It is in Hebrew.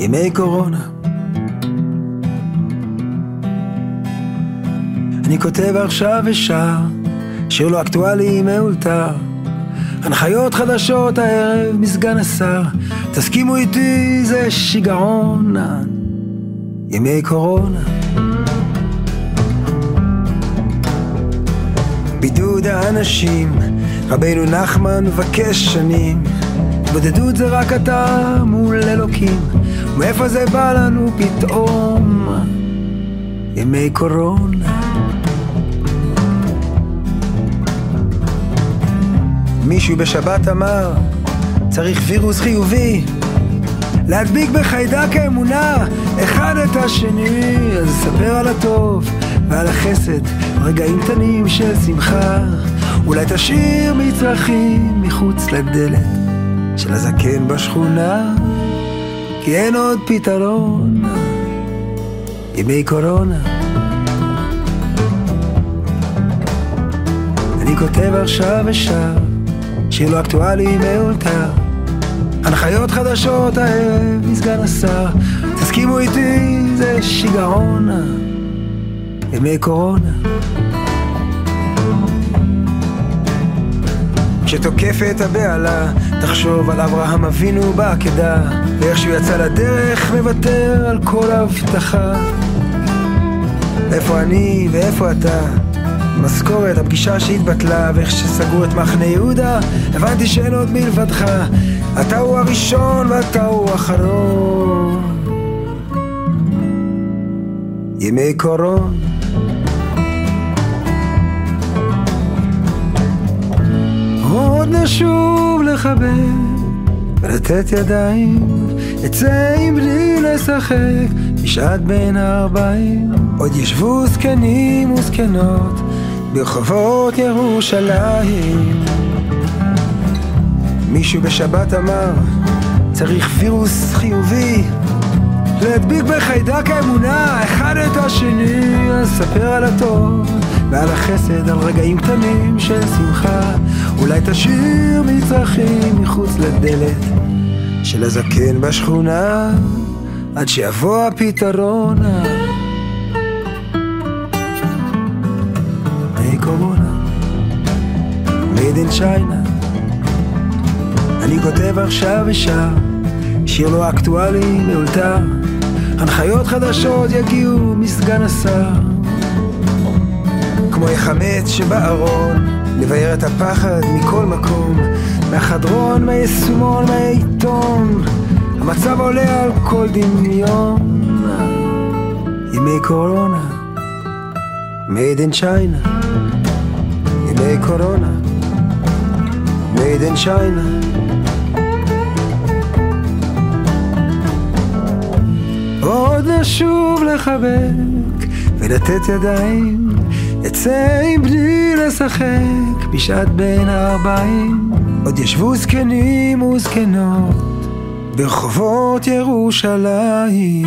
ימי קורונה. אני כותב עכשיו ושר, שיר לא אקטואלי מאולתר. הנחיות חדשות הערב מסגן השר, תסכימו איתי זה שיגעון, ימי קורונה. בידוד האנשים, רבנו נחמן מבקש שנים, התבודדות זה רק אתה מול אלוקים, מאיפה זה בא לנו פתאום? ימי קורונה. מישהו בשבת אמר, צריך וירוס חיובי, להדביק בחיידק האמונה אחד את השני, אז ספר על הטוב ועל החסד, רגעים קטנים של שמחה, אולי תשאיר מצרכים מחוץ לדלת של הזקן בשכונה, כי אין עוד פתרון, ימי קורונה. אני כותב עכשיו ושר שיר לא אקטואלי מאולתר. הנחיות חדשות הערב מסגן השר. תסכימו איתי זה שיגעון. ימי קורונה כשתוקפת הבהלה תחשוב על אברהם אבינו בעקדה ואיך שהוא יצא לדרך מוותר על כל הבטחה איפה אני ואיפה אתה משכורת, הפגישה שהתבטלה, ואיך שסגרו את מחנה יהודה, הבנתי שאין עוד מלבדך. אתה הוא הראשון ואתה הוא האחרון. ימי קורון. עוד נשוב לחבר ולתת ידיים, אצא עם בלי לשחק בשעת בין הארבעים. עוד ישבו זקנים וזקנות ברחובות ירושלים. מישהו בשבת אמר צריך וירוס חיובי. להדביק בחיידק האמונה אחד את השני אז ספר על הטוב ועל החסד על רגעים קטנים של שמחה אולי תשאיר מצרכים מחוץ לדלת של הזקן בשכונה עד שיבוא הפתרון. קורונה? made in China אני כותב עכשיו ושר שיר לא אקטואלי מאולתר. הנחיות חדשות יגיעו מסגן השר כמו החמץ שבארון לבאר את הפחד מכל מקום מהחדרון, מהיישומון, מהעיתון. המצב עולה על כל דמיון. ימי קורונה made in China. ימי קורונה, made in China. עוד נשוב לחבק ולתת ידיים, אצא עם בני לשחק בשעת בין הארבעים. עוד ישבו זקנים וזקנות ברחובות ירושלים.